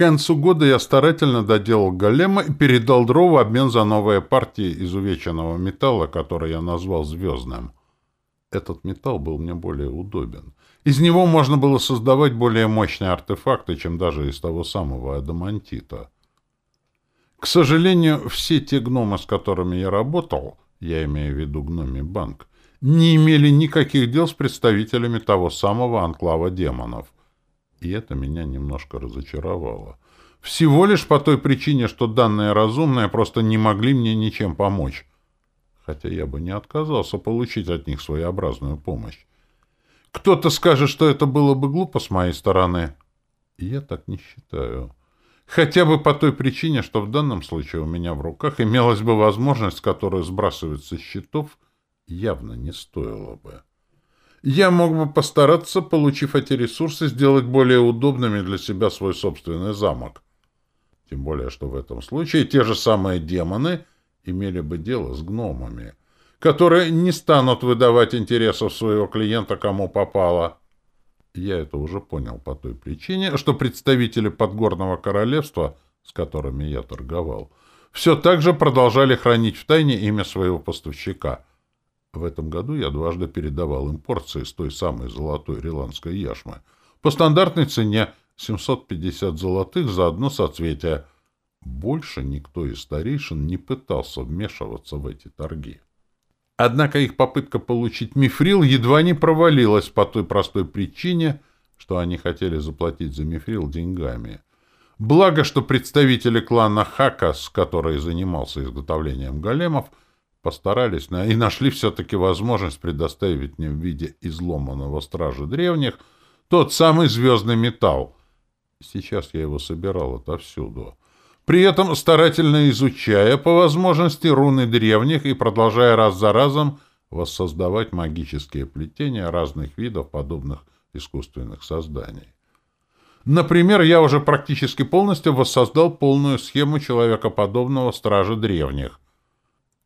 концу года я старательно доделал голема и передал дров в обмен за новые партии изувеченного металла, который я назвал звездным. Этот металл был мне более удобен. Из него можно было создавать более мощные артефакты, чем даже из того самого адамантита. К сожалению, все те гномы, с которыми я работал, я имею в виду гноми банк, не имели никаких дел с представителями того самого анклава демонов. И это меня немножко разочаровало. Всего лишь по той причине, что данные разумные просто не могли мне ничем помочь. Хотя я бы не отказался получить от них своеобразную помощь. Кто-то скажет, что это было бы глупо с моей стороны. Я так не считаю. Хотя бы по той причине, что в данном случае у меня в руках имелась бы возможность, которую сбрасывать со счетов явно не стоило бы. Я мог бы постараться, получив эти ресурсы, сделать более удобными для себя свой собственный замок. Тем более, что в этом случае те же самые демоны имели бы дело с гномами — которые не станут выдавать интересов своего клиента кому попало. Я это уже понял по той причине, что представители подгорного королевства, с которыми я торговал, все так же продолжали хранить в тайне имя своего поставщика. В этом году я дважды передавал им порции с той самой золотой риландской яшмы по стандартной цене 750 золотых за одно соцветие. Больше никто из старейшин не пытался вмешиваться в эти торги. Однако их попытка получить мифрил едва не провалилась по той простой причине, что они хотели заплатить за мифрил деньгами. Благо, что представители клана Хакас, который занимался изготовлением големов, постарались и нашли все-таки возможность предоставить мне в виде изломанного стража древних тот самый звездный металл. Сейчас я его собирал отовсюду при этом старательно изучая по возможности руны древних и продолжая раз за разом воссоздавать магические плетения разных видов подобных искусственных созданий. Например, я уже практически полностью воссоздал полную схему человекоподобного стража древних.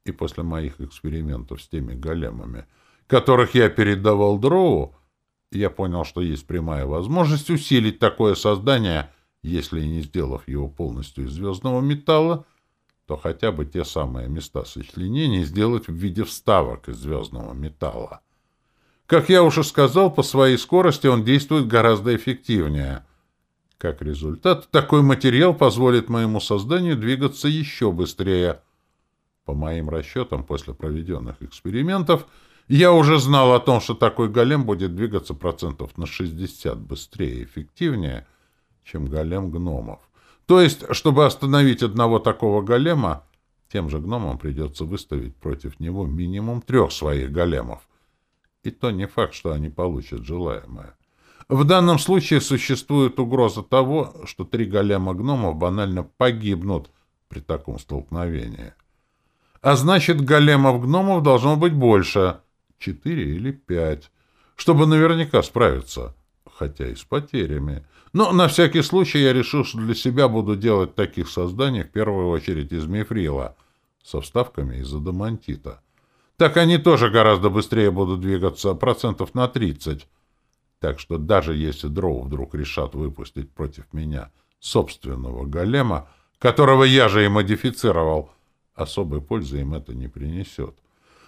И после моих экспериментов с теми големами, которых я передавал Дроу, я понял, что есть прямая возможность усилить такое создание — если не сделав его полностью из звездного металла, то хотя бы те самые места сочленений сделать в виде вставок из звездного металла. Как я уже сказал, по своей скорости он действует гораздо эффективнее. Как результат, такой материал позволит моему созданию двигаться еще быстрее. По моим расчетам, после проведенных экспериментов, я уже знал о том, что такой голем будет двигаться процентов на 60 быстрее и эффективнее, чем голем гномов. То есть, чтобы остановить одного такого голема, тем же гномам придется выставить против него минимум трех своих големов. И то не факт, что они получат желаемое. В данном случае существует угроза того, что три голема гномов банально погибнут при таком столкновении. А значит, големов гномов должно быть больше, четыре или пять, чтобы наверняка справиться, хотя и с потерями. Но на всякий случай я решил, что для себя буду делать таких созданий в первую очередь из мифрила, со вставками из адамантита. Так они тоже гораздо быстрее будут двигаться, процентов на 30. Так что даже если дроу вдруг решат выпустить против меня собственного голема, которого я же и модифицировал, особой пользы им это не принесет.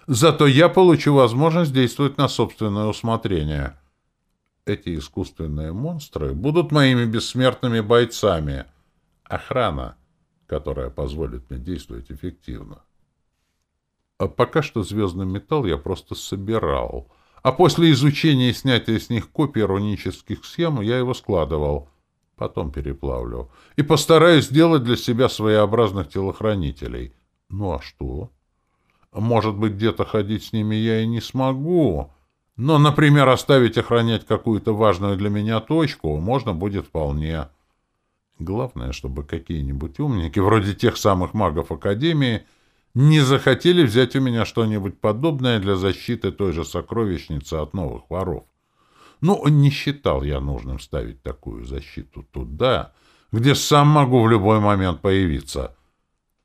Зато я получу возможность действовать на собственное усмотрение — эти искусственные монстры будут моими бессмертными бойцами. Охрана, которая позволит мне действовать эффективно. А пока что звездный металл я просто собирал. А после изучения и снятия с них копий рунических схем я его складывал. Потом переплавлю. И постараюсь сделать для себя своеобразных телохранителей. Ну а что? Может быть, где-то ходить с ними я и не смогу. Но, например, оставить охранять какую-то важную для меня точку можно будет вполне. Главное, чтобы какие-нибудь умники, вроде тех самых магов Академии, не захотели взять у меня что-нибудь подобное для защиты той же сокровищницы от новых воров. Ну, не считал я нужным ставить такую защиту туда, где сам могу в любой момент появиться.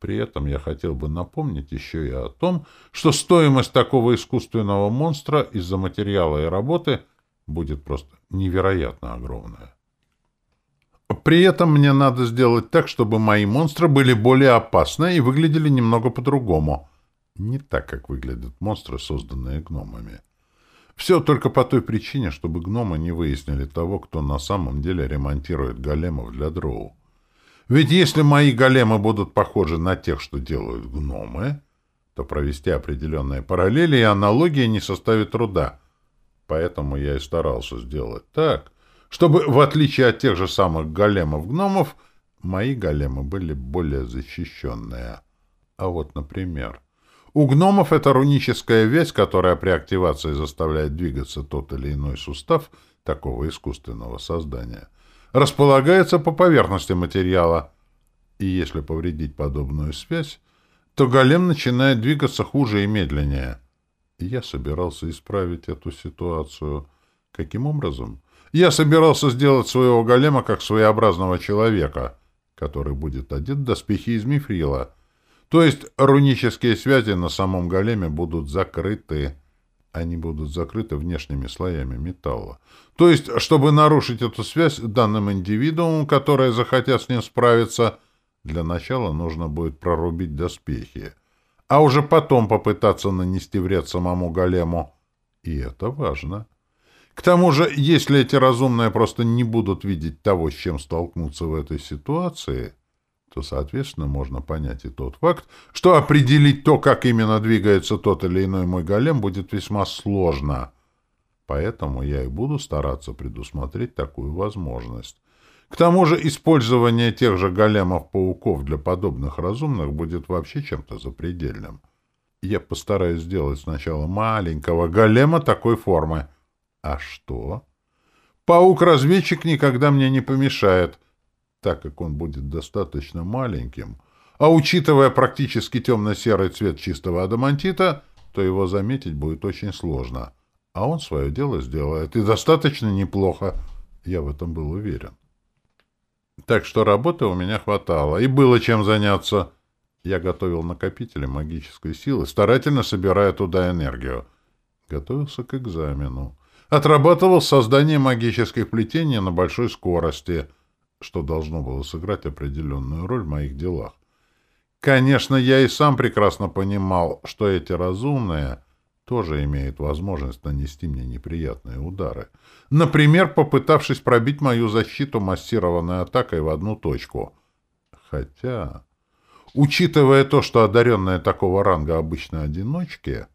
При этом я хотел бы напомнить еще и о том, что стоимость такого искусственного монстра из-за материала и работы будет просто невероятно огромная. При этом мне надо сделать так, чтобы мои монстры были более опасны и выглядели немного по-другому. Не так, как выглядят монстры, созданные гномами. Все только по той причине, чтобы гномы не выяснили того, кто на самом деле ремонтирует големов для дроу. Ведь если мои големы будут похожи на тех, что делают гномы, то провести определенные параллели и аналогии не составит труда. Поэтому я и старался сделать так, чтобы, в отличие от тех же самых големов-гномов, мои големы были более защищенные. А вот, например, у гномов это руническая вещь, которая при активации заставляет двигаться тот или иной сустав такого искусственного создания — располагается по поверхности материала. И если повредить подобную связь, то голем начинает двигаться хуже и медленнее. Я собирался исправить эту ситуацию. Каким образом? Я собирался сделать своего голема как своеобразного человека, который будет одет в доспехи из мифрила. То есть рунические связи на самом големе будут закрыты они будут закрыты внешними слоями металла. То есть, чтобы нарушить эту связь данным индивидуумам, которые захотят с ним справиться, для начала нужно будет прорубить доспехи, а уже потом попытаться нанести вред самому голему. И это важно. К тому же, если эти разумные просто не будут видеть того, с чем столкнуться в этой ситуации, то, соответственно, можно понять и тот факт, что определить то, как именно двигается тот или иной мой голем, будет весьма сложно. Поэтому я и буду стараться предусмотреть такую возможность. К тому же использование тех же големов-пауков для подобных разумных будет вообще чем-то запредельным. Я постараюсь сделать сначала маленького голема такой формы. А что? Паук-разведчик никогда мне не помешает — так как он будет достаточно маленьким, а учитывая практически темно-серый цвет чистого адамантита, то его заметить будет очень сложно. А он свое дело сделает, и достаточно неплохо. Я в этом был уверен. Так что работы у меня хватало, и было чем заняться. Я готовил накопители магической силы, старательно собирая туда энергию. Готовился к экзамену. Отрабатывал создание магических плетений на большой скорости — что должно было сыграть определенную роль в моих делах. Конечно, я и сам прекрасно понимал, что эти разумные тоже имеют возможность нанести мне неприятные удары. Например, попытавшись пробить мою защиту массированной атакой в одну точку. Хотя, учитывая то, что одаренные такого ранга обычно одиночки,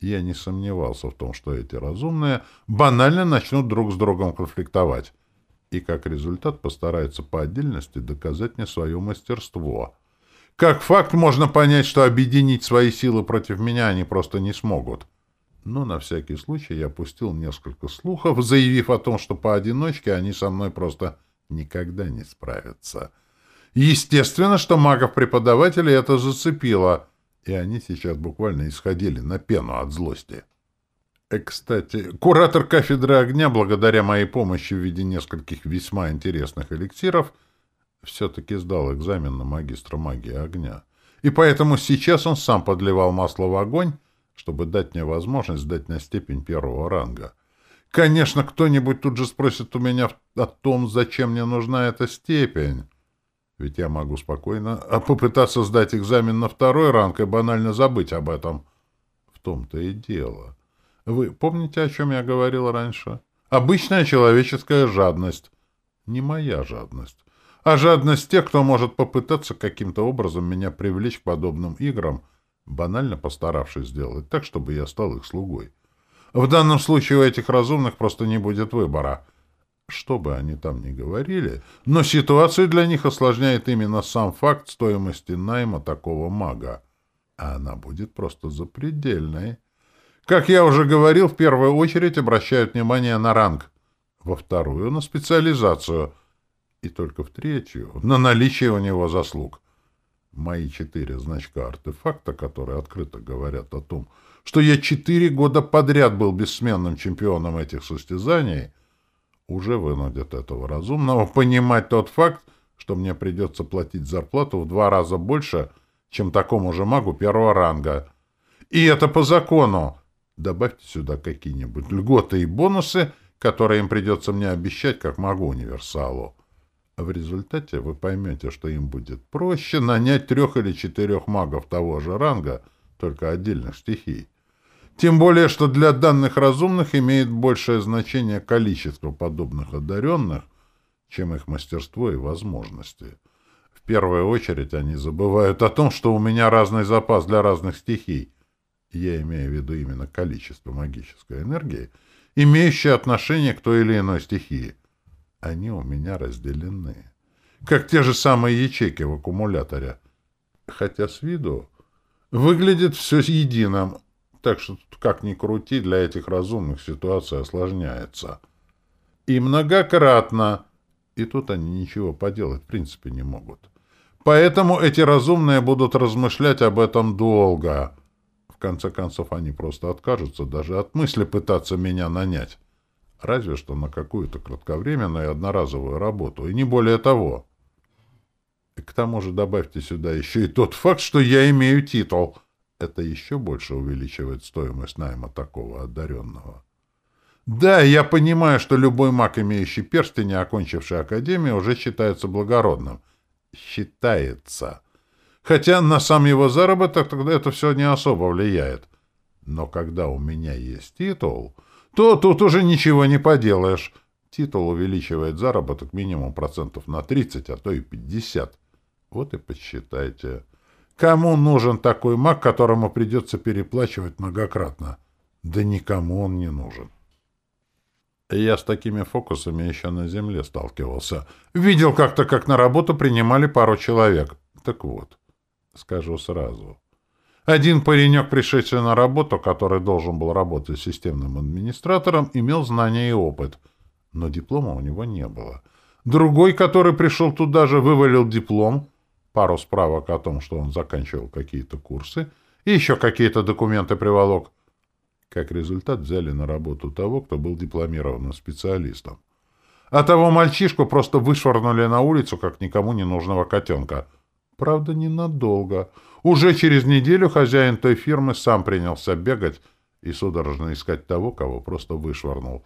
я не сомневался в том, что эти разумные банально начнут друг с другом конфликтовать и как результат постарается по отдельности доказать мне свое мастерство. Как факт можно понять, что объединить свои силы против меня они просто не смогут. Но на всякий случай я пустил несколько слухов, заявив о том, что поодиночке они со мной просто никогда не справятся. Естественно, что магов-преподавателей это зацепило, и они сейчас буквально исходили на пену от злости. Э, кстати, куратор кафедры огня, благодаря моей помощи в виде нескольких весьма интересных эликсиров, все-таки сдал экзамен на магистра магии огня. И поэтому сейчас он сам подливал масло в огонь, чтобы дать мне возможность сдать на степень первого ранга. Конечно, кто-нибудь тут же спросит у меня о том, зачем мне нужна эта степень. Ведь я могу спокойно попытаться сдать экзамен на второй ранг и банально забыть об этом. В том-то и дело. Вы помните, о чем я говорил раньше? Обычная человеческая жадность. Не моя жадность, а жадность тех, кто может попытаться каким-то образом меня привлечь к подобным играм, банально постаравшись сделать так, чтобы я стал их слугой. В данном случае у этих разумных просто не будет выбора. Что бы они там ни говорили, но ситуацию для них осложняет именно сам факт стоимости найма такого мага. А она будет просто запредельной. Как я уже говорил, в первую очередь обращают внимание на ранг, во вторую — на специализацию, и только в третью — на наличие у него заслуг. Мои четыре значка артефакта, которые открыто говорят о том, что я четыре года подряд был бессменным чемпионом этих состязаний, уже вынудят этого разумного понимать тот факт, что мне придется платить зарплату в два раза больше, чем такому же магу первого ранга. И это по закону, Добавьте сюда какие-нибудь льготы и бонусы, которые им придется мне обещать, как могу универсалу. В результате вы поймете, что им будет проще нанять трех или четырех магов того же ранга, только отдельных стихий. Тем более, что для данных разумных имеет большее значение количество подобных одаренных, чем их мастерство и возможности. В первую очередь они забывают о том, что у меня разный запас для разных стихий. Я имею в виду именно количество магической энергии, имеющее отношение к той или иной стихии. Они у меня разделены. Как те же самые ячейки в аккумуляторе. Хотя с виду выглядит все единым, так что как ни крути, для этих разумных ситуация осложняется. И многократно. И тут они ничего поделать в принципе не могут. Поэтому эти разумные будут размышлять об этом долго. Конце концов, они просто откажутся даже от мысли пытаться меня нанять. Разве что на какую-то кратковременную и одноразовую работу, и не более того. И к тому же добавьте сюда еще и тот факт, что я имею титул — это еще больше увеличивает стоимость найма такого одаренного. Да, я понимаю, что любой маг, имеющий перстень, окончивший академию, уже считается благородным. Считается. Хотя на сам его заработок тогда это все не особо влияет. Но когда у меня есть титул, то тут уже ничего не поделаешь. Титул увеличивает заработок минимум процентов на 30, а то и 50. Вот и посчитайте. Кому нужен такой маг, которому придется переплачивать многократно? Да никому он не нужен. Я с такими фокусами еще на земле сталкивался. Видел как-то, как на работу принимали пару человек. Так вот, скажу сразу. Один паренек, пришедший на работу, который должен был работать системным администратором, имел знания и опыт, но диплома у него не было. Другой, который пришел туда же, вывалил диплом — пару справок о том, что он заканчивал какие-то курсы, и еще какие-то документы приволок. Как результат, взяли на работу того, кто был дипломированным специалистом. А того мальчишку просто вышвырнули на улицу, как никому не нужного котенка. Правда, ненадолго. Уже через неделю хозяин той фирмы сам принялся бегать и судорожно искать того, кого просто вышвырнул.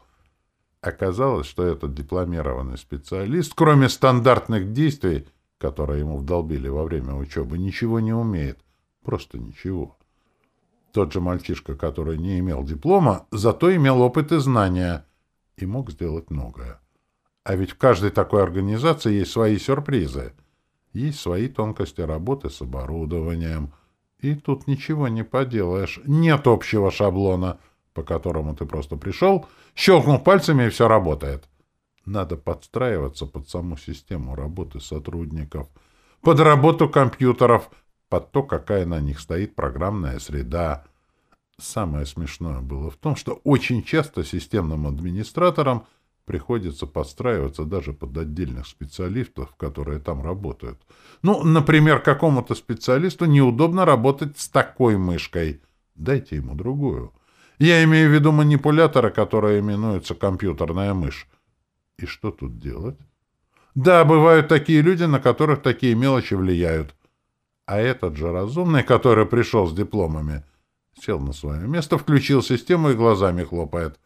Оказалось, что этот дипломированный специалист, кроме стандартных действий, которое ему вдолбили во время учебы, ничего не умеет. Просто ничего. Тот же мальчишка, который не имел диплома, зато имел опыт и знания и мог сделать многое. А ведь в каждой такой организации есть свои сюрпризы. Есть свои тонкости работы с оборудованием. И тут ничего не поделаешь. Нет общего шаблона, по которому ты просто пришел, щелкнул пальцами, и все работает. Надо подстраиваться под саму систему работы сотрудников, под работу компьютеров, под то, какая на них стоит программная среда. Самое смешное было в том, что очень часто системным администраторам приходится подстраиваться даже под отдельных специалистов, которые там работают. Ну, например, какому-то специалисту неудобно работать с такой мышкой. Дайте ему другую. Я имею в виду манипулятора, который именуется компьютерная мышь. И что тут делать? Да, бывают такие люди, на которых такие мелочи влияют. А этот же разумный, который пришел с дипломами, сел на свое место, включил систему и глазами хлопает.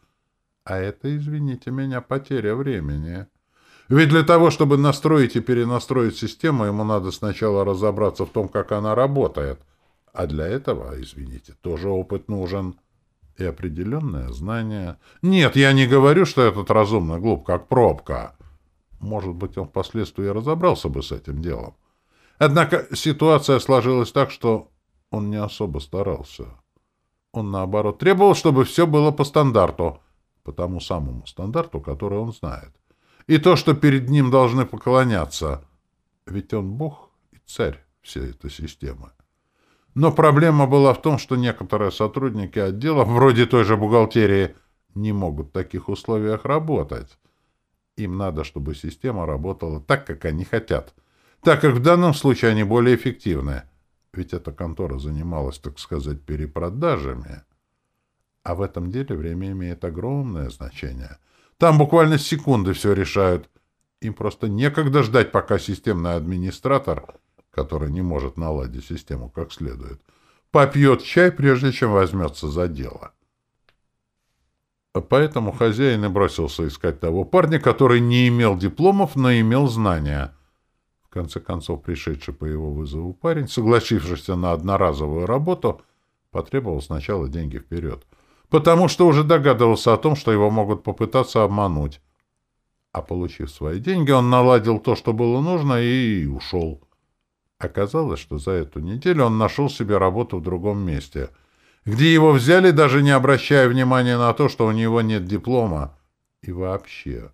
А это, извините меня, потеря времени. Ведь для того, чтобы настроить и перенастроить систему, ему надо сначала разобраться в том, как она работает. А для этого, извините, тоже опыт нужен и определенное знание. Нет, я не говорю, что этот разумно глуп, как пробка. Может быть, он впоследствии разобрался бы с этим делом. Однако ситуация сложилась так, что он не особо старался. Он, наоборот, требовал, чтобы все было по стандарту, по тому самому стандарту, который он знает. И то, что перед ним должны поклоняться. Ведь он бог и царь всей этой системы. Но проблема была в том, что некоторые сотрудники отдела, вроде той же бухгалтерии, не могут в таких условиях работать. Им надо, чтобы система работала так, как они хотят, так как в данном случае они более эффективны. Ведь эта контора занималась, так сказать, перепродажами. А в этом деле время имеет огромное значение. Там буквально секунды все решают. Им просто некогда ждать, пока системный администратор который не может наладить систему как следует, попьет чай, прежде чем возьмется за дело. Поэтому хозяин и бросился искать того парня, который не имел дипломов, но имел знания. В конце концов, пришедший по его вызову парень, согласившийся на одноразовую работу, потребовал сначала деньги вперед, потому что уже догадывался о том, что его могут попытаться обмануть. А получив свои деньги, он наладил то, что было нужно, и ушел. Оказалось, что за эту неделю он нашел себе работу в другом месте — где его взяли, даже не обращая внимания на то, что у него нет диплома. И вообще,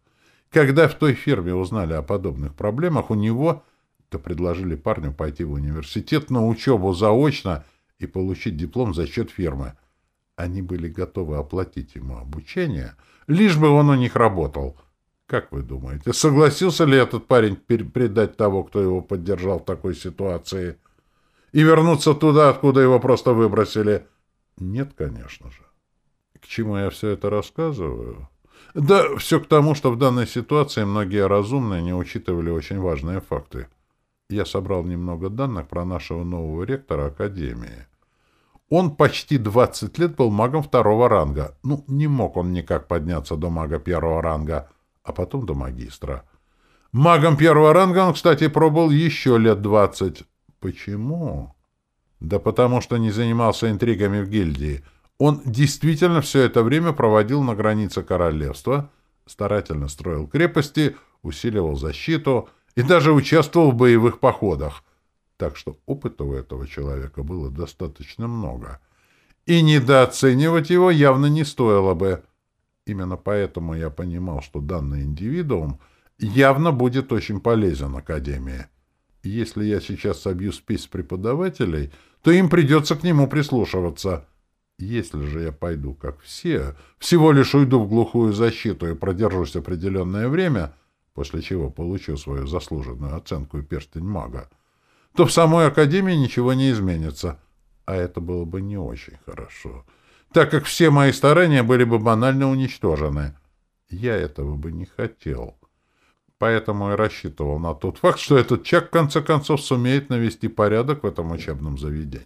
когда в той фирме узнали о подобных проблемах, у него, то предложили парню пойти в университет на учебу заочно и получить диплом за счет фирмы. Они были готовы оплатить ему обучение, лишь бы он у них работал. Как вы думаете, согласился ли этот парень предать того, кто его поддержал в такой ситуации, и вернуться туда, откуда его просто выбросили — нет, конечно же. К чему я все это рассказываю? Да, все к тому, что в данной ситуации многие разумные не учитывали очень важные факты. Я собрал немного данных про нашего нового ректора Академии. Он почти 20 лет был магом второго ранга. Ну, не мог он никак подняться до мага первого ранга, а потом до магистра. Магом первого ранга он, кстати, пробовал еще лет 20. Почему? Да потому что не занимался интригами в гильдии. Он действительно все это время проводил на границе королевства, старательно строил крепости, усиливал защиту и даже участвовал в боевых походах. Так что опыта у этого человека было достаточно много. И недооценивать его явно не стоило бы. Именно поэтому я понимал, что данный индивидуум явно будет очень полезен Академии. Если я сейчас собью спесь преподавателей — то им придется к нему прислушиваться. Если же я пойду, как все, всего лишь уйду в глухую защиту и продержусь определенное время, после чего получу свою заслуженную оценку и перстень мага, то в самой Академии ничего не изменится. А это было бы не очень хорошо, так как все мои старания были бы банально уничтожены. Я этого бы не хотел. Поэтому и рассчитывал на тот факт, что этот Чак в конце концов сумеет навести порядок в этом учебном заведении.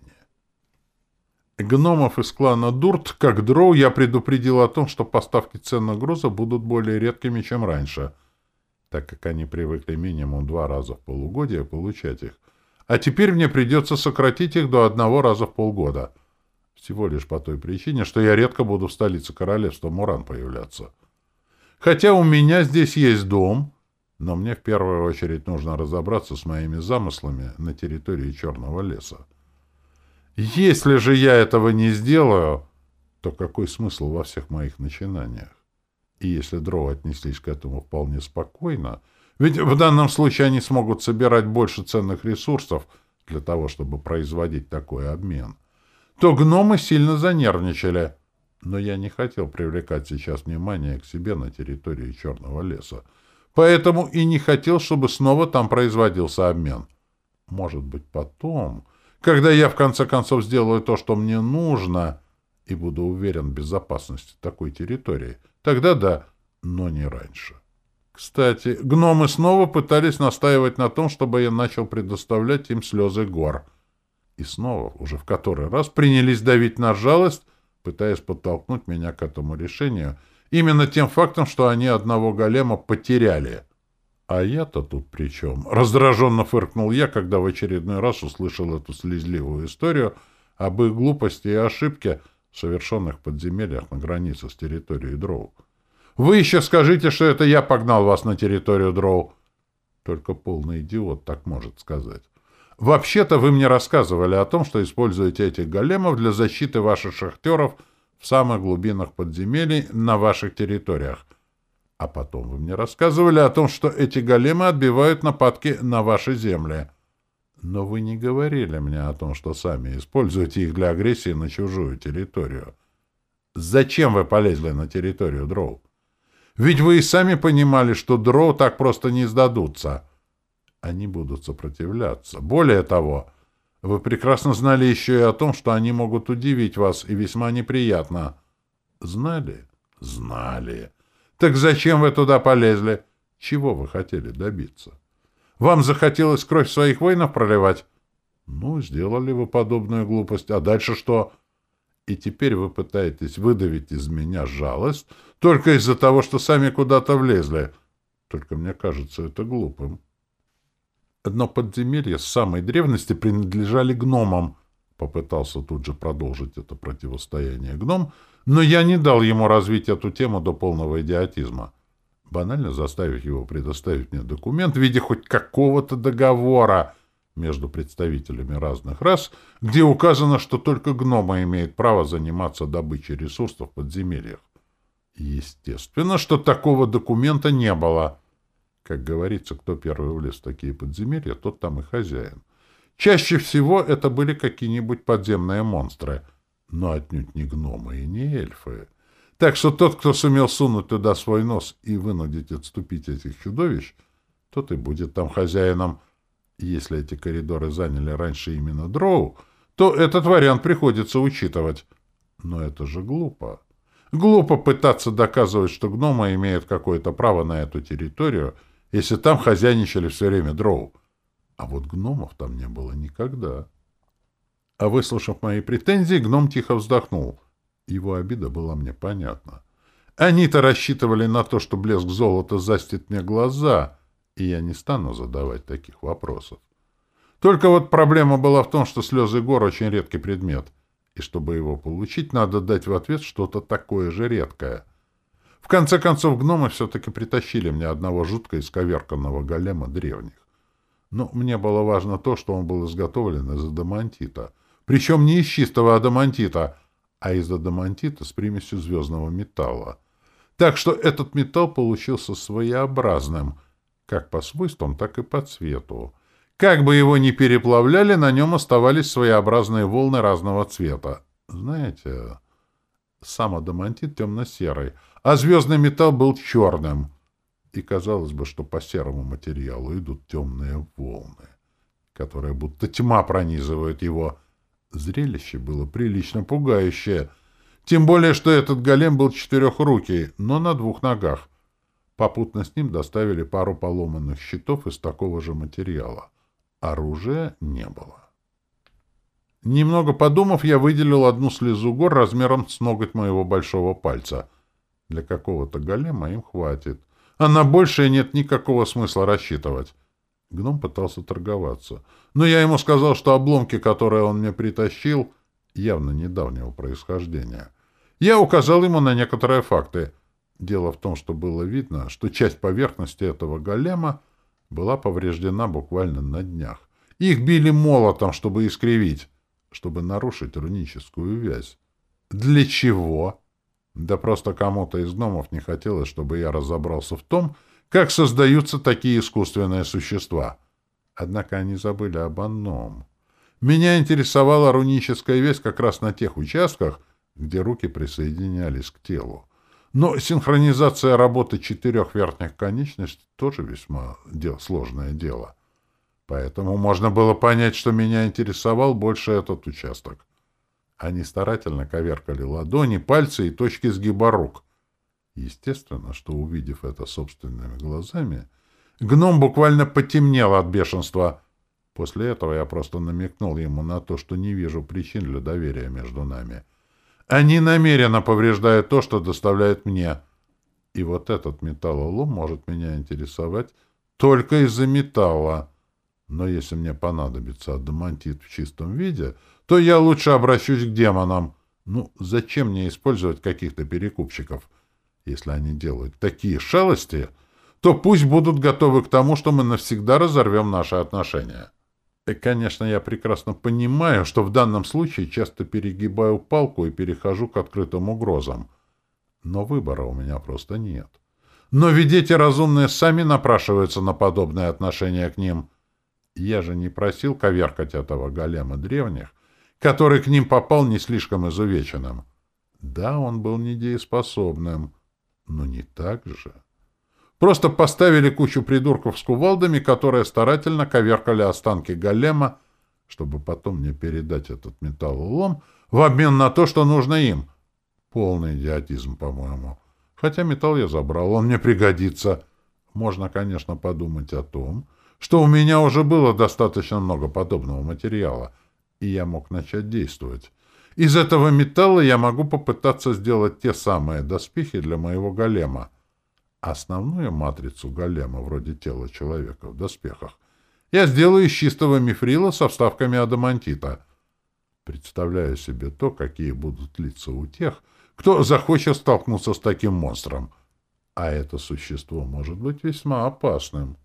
Гномов из клана Дурт, как дроу, я предупредил о том, что поставки ценных грузов будут более редкими, чем раньше, так как они привыкли минимум два раза в полугодие получать их. А теперь мне придется сократить их до одного раза в полгода. Всего лишь по той причине, что я редко буду в столице королевства Муран появляться. Хотя у меня здесь есть дом — но мне в первую очередь нужно разобраться с моими замыслами на территории Черного леса. Если же я этого не сделаю, то какой смысл во всех моих начинаниях? И если дроу отнеслись к этому вполне спокойно, ведь в данном случае они смогут собирать больше ценных ресурсов для того, чтобы производить такой обмен, то гномы сильно занервничали. Но я не хотел привлекать сейчас внимание к себе на территории Черного леса, Поэтому и не хотел, чтобы снова там производился обмен. Может быть, потом, когда я в конце концов сделаю то, что мне нужно, и буду уверен в безопасности такой территории, тогда да, но не раньше. Кстати, гномы снова пытались настаивать на том, чтобы я начал предоставлять им слезы гор. И снова, уже в который раз, принялись давить на жалость, пытаясь подтолкнуть меня к этому решению — Именно тем фактом, что они одного голема потеряли. А я-то тут при чем? Раздраженно фыркнул я, когда в очередной раз услышал эту слезливую историю об их глупости и ошибке, совершенных в подземельях на границе с территорией Дроу. Вы еще скажите, что это я погнал вас на территорию Дроу. Только полный идиот так может сказать. Вообще-то вы мне рассказывали о том, что используете этих големов для защиты ваших шахтеров — в самых глубинах подземелий на ваших территориях. А потом вы мне рассказывали о том, что эти големы отбивают нападки на ваши земли. Но вы не говорили мне о том, что сами используете их для агрессии на чужую территорию. Зачем вы полезли на территорию дроу? Ведь вы и сами понимали, что дроу так просто не сдадутся. Они будут сопротивляться. Более того, вы прекрасно знали еще и о том, что они могут удивить вас, и весьма неприятно. Знали? Знали. Так зачем вы туда полезли? Чего вы хотели добиться? Вам захотелось кровь своих воинов проливать? Ну, сделали вы подобную глупость. А дальше что? И теперь вы пытаетесь выдавить из меня жалость только из-за того, что сами куда-то влезли. Только мне кажется это глупым. Одно подземелье с самой древности принадлежали гномам. Попытался тут же продолжить это противостояние гном, но я не дал ему развить эту тему до полного идиотизма. Банально заставив его предоставить мне документ в виде хоть какого-то договора — между представителями разных рас, где указано, что только гномы имеют право заниматься добычей ресурсов в подземельях. Естественно, что такого документа не было. Как говорится, кто первый влез в такие подземелья, тот там и хозяин. Чаще всего это были какие-нибудь подземные монстры, но отнюдь не гномы и не эльфы. Так что тот, кто сумел сунуть туда свой нос и вынудить отступить этих чудовищ, тот и будет там хозяином — если эти коридоры заняли раньше именно дроу, то этот вариант приходится учитывать. Но это же глупо. Глупо пытаться доказывать, что гномы имеют какое-то право на эту территорию, если там хозяйничали все время дроу. А вот гномов там не было никогда. А выслушав мои претензии, гном тихо вздохнул. Его обида была мне понятна. Они-то рассчитывали на то, что блеск золота застит мне глаза — и я не стану задавать таких вопросов. Только вот проблема была в том, что слезы гор очень редкий предмет, и чтобы его получить, надо дать в ответ что-то такое же редкое. В конце концов, гномы все-таки притащили мне одного жутко исковерканного голема древних. Но мне было важно то, что он был изготовлен из адамантита. Причем не из чистого адамантита, а из адамантита с примесью звездного металла. Так что этот металл получился своеобразным — как по свойствам, так и по цвету. Как бы его ни переплавляли, на нем оставались своеобразные волны разного цвета. Знаете, сам адамантит темно-серый, а звездный металл был черным. И казалось бы, что по серому материалу идут темные волны, которые будто тьма пронизывают его. Зрелище было прилично пугающее. Тем более, что этот голем был четырехрукий, но на двух ногах — Попутно с ним доставили пару поломанных щитов из такого же материала. Оружия не было. Немного подумав, я выделил одну слезу гор размером с ноготь моего большого пальца. Для какого-то голема им хватит. А на большее нет никакого смысла рассчитывать. Гном пытался торговаться. Но я ему сказал, что обломки, которые он мне притащил, явно недавнего происхождения. Я указал ему на некоторые факты — Дело в том, что было видно, что часть поверхности этого голема была повреждена буквально на днях. Их били молотом, чтобы искривить, чтобы нарушить руническую вязь. Для чего? Да просто кому-то из гномов не хотелось, чтобы я разобрался в том, как создаются такие искусственные существа. Однако они забыли об одном. Меня интересовала руническая вязь как раз на тех участках, где руки присоединялись к телу. Но синхронизация работы четырех верхних конечностей тоже весьма дел, сложное дело. Поэтому можно было понять, что меня интересовал больше этот участок. Они старательно коверкали ладони, пальцы и точки сгиба рук. Естественно, что, увидев это собственными глазами, гном буквально потемнел от бешенства. После этого я просто намекнул ему на то, что не вижу причин для доверия между нами — они намеренно повреждают то, что доставляет мне. И вот этот металлолом может меня интересовать только из-за металла. Но если мне понадобится адамантит в чистом виде, то я лучше обращусь к демонам. Ну, зачем мне использовать каких-то перекупщиков? Если они делают такие шалости, то пусть будут готовы к тому, что мы навсегда разорвем наши отношения. И, конечно, я прекрасно понимаю, что в данном случае часто перегибаю палку и перехожу к открытым угрозам. Но выбора у меня просто нет. Но ведь эти разумные сами напрашиваются на подобное отношение к ним. Я же не просил коверкать этого голема древних, который к ним попал не слишком изувеченным. Да, он был недееспособным, но не так же. Просто поставили кучу придурков с кувалдами, которые старательно коверкали останки голема, чтобы потом мне передать этот металлолом в обмен на то, что нужно им. Полный идиотизм, по-моему. Хотя металл я забрал, он мне пригодится. Можно, конечно, подумать о том, что у меня уже было достаточно много подобного материала, и я мог начать действовать. Из этого металла я могу попытаться сделать те самые доспехи для моего голема. Основную матрицу голема, вроде тела человека в доспехах, я сделаю из чистого мифрила со вставками адамантита. Представляю себе то, какие будут лица у тех, кто захочет столкнуться с таким монстром. А это существо может быть весьма опасным.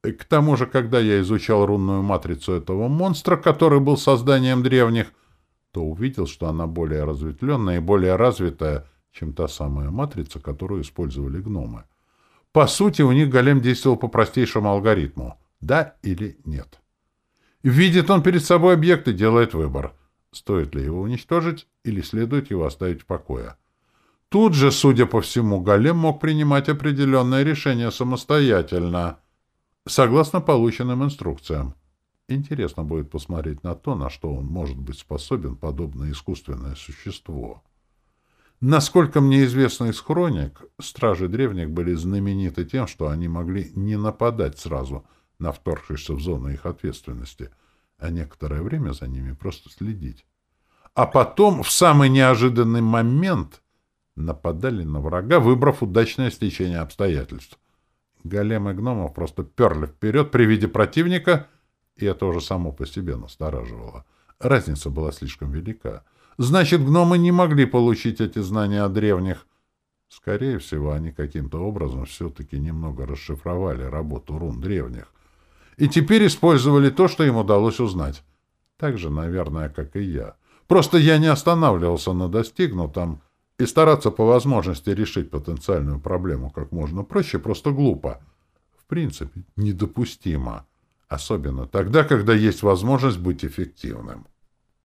К тому же, когда я изучал рунную матрицу этого монстра, который был созданием древних, то увидел, что она более разветвленная и более развитая, чем та самая матрица, которую использовали гномы. По сути, у них голем действовал по простейшему алгоритму «да» или «нет». Видит он перед собой объект и делает выбор, стоит ли его уничтожить или следует его оставить в покое. Тут же, судя по всему, голем мог принимать определенное решение самостоятельно — согласно полученным инструкциям. Интересно будет посмотреть на то, на что он может быть способен, подобное искусственное существо. Насколько мне известно из хроник, стражи древних были знамениты тем, что они могли не нападать сразу на вторгшихся в зону их ответственности, а некоторое время за ними просто следить. А потом, в самый неожиданный момент, нападали на врага, выбрав удачное стечение обстоятельств. Големы гномов просто перли вперед при виде противника, и это уже само по себе настораживало. Разница была слишком велика. Значит, гномы не могли получить эти знания от древних. Скорее всего, они каким-то образом все-таки немного расшифровали работу рун древних. И теперь использовали то, что им удалось узнать. Так же, наверное, как и я. Просто я не останавливался на достигнутом, и стараться по возможности решить потенциальную проблему как можно проще просто глупо. В принципе, недопустимо. Особенно тогда, когда есть возможность быть эффективным.